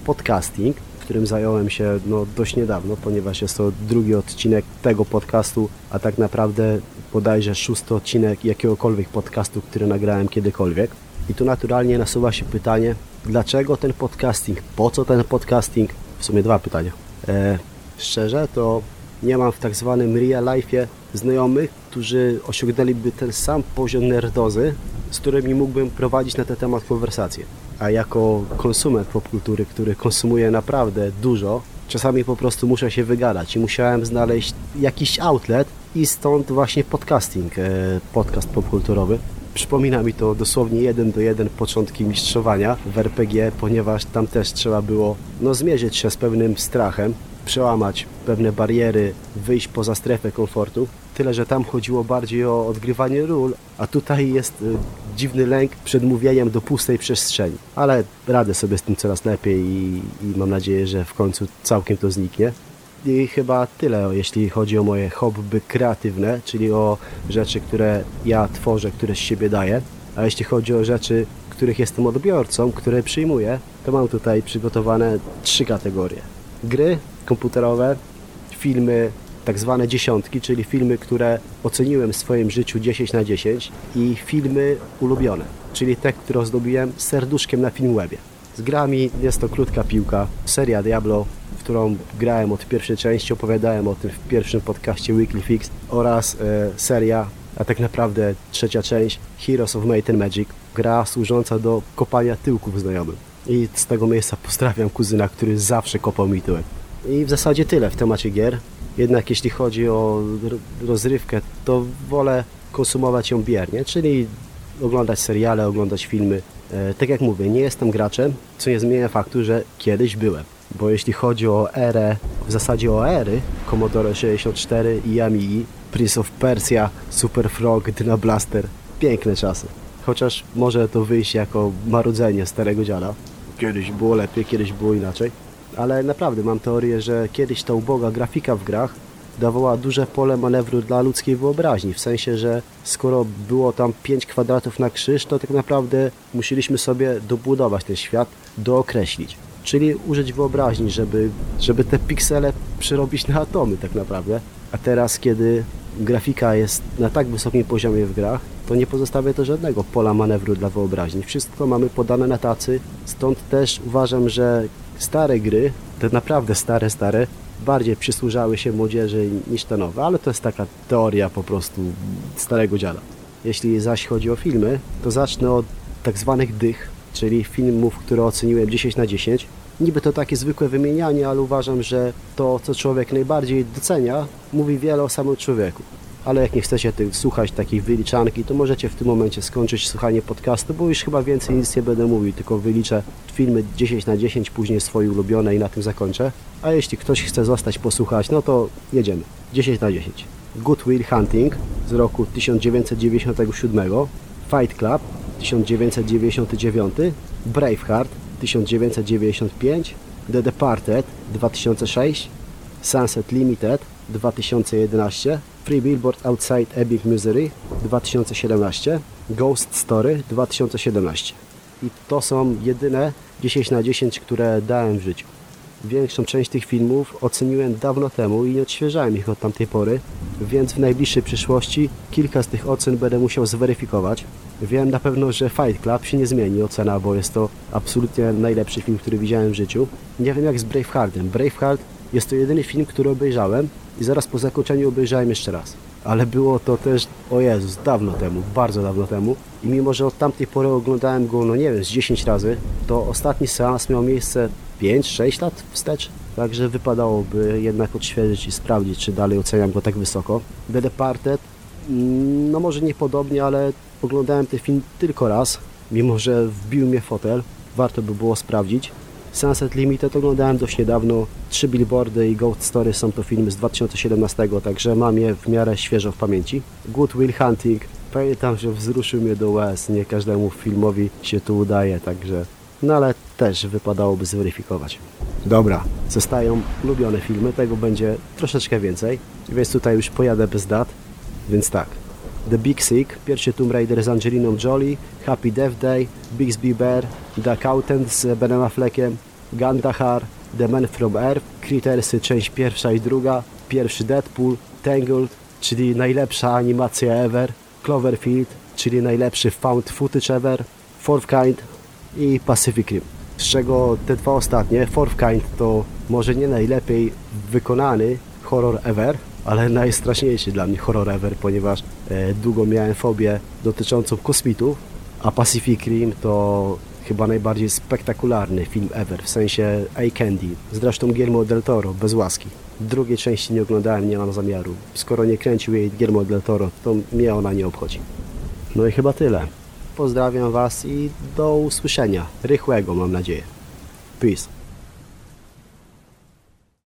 Podcasting, którym zająłem się no, dość niedawno, ponieważ jest to drugi odcinek tego podcastu, a tak naprawdę bodajże szósty odcinek jakiegokolwiek podcastu, który nagrałem kiedykolwiek. I tu naturalnie nasuwa się pytanie, dlaczego ten podcasting, po co ten podcasting? W sumie dwa pytania. E, szczerze, to nie mam w tak zwanym real life'ie znajomych, którzy osiągnęliby ten sam poziom nerdozy, z którymi mógłbym prowadzić na ten temat konwersację. A jako konsument popkultury, który konsumuje naprawdę dużo, czasami po prostu muszę się wygadać i musiałem znaleźć jakiś outlet i stąd właśnie podcasting, e, podcast popkulturowy. Przypomina mi to dosłownie jeden do jeden początki mistrzowania w RPG, ponieważ tam też trzeba było no, zmierzyć się z pewnym strachem, przełamać pewne bariery, wyjść poza strefę komfortu. Tyle, że tam chodziło bardziej o odgrywanie ról, a tutaj jest y, dziwny lęk przed mówieniem do pustej przestrzeni. Ale radę sobie z tym coraz lepiej i, i mam nadzieję, że w końcu całkiem to zniknie. I chyba tyle, jeśli chodzi o moje hobby kreatywne, czyli o rzeczy, które ja tworzę, które z siebie daję. A jeśli chodzi o rzeczy, których jestem odbiorcą, które przyjmuję, to mam tutaj przygotowane trzy kategorie. Gry komputerowe, filmy tak zwane dziesiątki, czyli filmy, które oceniłem w swoim życiu 10 na 10 i filmy ulubione, czyli te, które ozdobiłem serduszkiem na Filmwebie. Z grami jest to krótka piłka, seria Diablo, w którą grałem od pierwszej części, opowiadałem o tym w pierwszym podcaście Weekly Fix oraz e, seria, a tak naprawdę trzecia część Heroes of Might and Magic, gra służąca do kopania tyłków znajomym. I z tego miejsca pozdrawiam kuzyna, który zawsze kopał mi tyłek. I w zasadzie tyle w temacie gier. Jednak jeśli chodzi o rozrywkę, to wolę konsumować ją biernie, czyli oglądać seriale, oglądać filmy. E, tak jak mówię, nie jestem graczem, co nie zmienia faktu, że kiedyś byłem. Bo jeśli chodzi o erę, w zasadzie o ery, Commodore 64 i Amigi, Prince of Persia, Super Frog, Dyna Blaster, piękne czasy. Chociaż może to wyjść jako marudzenie starego dziada. Kiedyś było lepiej, kiedyś było inaczej ale naprawdę mam teorię, że kiedyś ta uboga grafika w grach dawała duże pole manewru dla ludzkiej wyobraźni, w sensie, że skoro było tam 5 kwadratów na krzyż, to tak naprawdę musieliśmy sobie dobudować ten świat, dookreślić. Czyli użyć wyobraźni, żeby, żeby te piksele przerobić na atomy tak naprawdę. A teraz, kiedy grafika jest na tak wysokim poziomie w grach, to nie pozostawia to żadnego pola manewru dla wyobraźni. Wszystko mamy podane na tacy, stąd też uważam, że stare gry, te naprawdę stare, stare, bardziej przysłużały się młodzieży niż te nowe, ale to jest taka teoria po prostu starego dziada. Jeśli zaś chodzi o filmy, to zacznę od tak zwanych dych, czyli filmów, które oceniłem 10 na 10. Niby to takie zwykłe wymienianie, ale uważam, że to, co człowiek najbardziej docenia, mówi wiele o samym człowieku ale jak nie chcecie tych, słuchać takiej wyliczanki, to możecie w tym momencie skończyć słuchanie podcastu, bo już chyba więcej nic nie będę mówił, tylko wyliczę filmy 10 na 10, później swoje ulubione i na tym zakończę. A jeśli ktoś chce zostać posłuchać, no to jedziemy. 10 na 10. Good Will Hunting z roku 1997, Fight Club 1999, Braveheart 1995, The Departed 2006, Sunset Limited 2011, Free Billboard Outside Ebbing, Missouri 2017, Ghost Story 2017. I to są jedyne 10 na 10, które dałem w życiu. Większą część tych filmów oceniłem dawno temu i nie odświeżałem ich od tamtej pory, więc w najbliższej przyszłości kilka z tych ocen będę musiał zweryfikować. Wiem na pewno, że Fight Club się nie zmieni ocena, bo jest to absolutnie najlepszy film, który widziałem w życiu. Nie wiem jak z Braveheartem. Braveheart jest to jedyny film, który obejrzałem i zaraz po zakończeniu obejrzałem jeszcze raz. Ale było to też, o Jezus, dawno temu, bardzo dawno temu. I mimo, że od tamtej pory oglądałem go, no nie wiem, z 10 razy, to ostatni seans miał miejsce 5-6 lat wstecz. Także wypadałoby jednak odświeżyć i sprawdzić, czy dalej oceniam go tak wysoko. The Departed, mm, no może niepodobnie, ale oglądałem ten film tylko raz, mimo że wbił mnie fotel. Warto by było sprawdzić. Sunset Limited oglądałem dość niedawno. Trzy Billboardy i Ghost Story są to filmy z 2017, także mam je w miarę świeżo w pamięci. Good Will Hunting. Pamiętam, że wzruszył mnie do łez. Nie każdemu filmowi się to udaje, także... No ale też wypadałoby zweryfikować. Dobra, zostają ulubione filmy, tego będzie troszeczkę więcej, więc tutaj już pojadę bez dat. Więc tak, The Big Sick, pierwszy Tomb Raider z Angeliną Jolie, Happy Death Day, Bixby Bear, The Accountant z Benem Affleckiem, Gandahar, The Man from Earth, Crittersy część pierwsza i druga, pierwszy Deadpool, Tangled, czyli najlepsza animacja ever, Cloverfield, czyli najlepszy found footage ever, Fourth Kind i Pacific Rim. Z czego te dwa ostatnie, Fourth Kind to może nie najlepiej wykonany horror ever, ale najstraszniejszy dla mnie horror ever, ponieważ e, długo miałem fobię dotyczącą kosmitów, a Pacific Rim to chyba najbardziej spektakularny film ever, w sensie A Candy. Zresztą Guillermo del Toro, bez łaski. Drugiej części nie oglądałem, nie mam zamiaru. Skoro nie kręcił jej Guillermo del Toro, to mnie ona nie obchodzi. No i chyba tyle. Pozdrawiam Was i do usłyszenia. Rychłego mam nadzieję. Peace.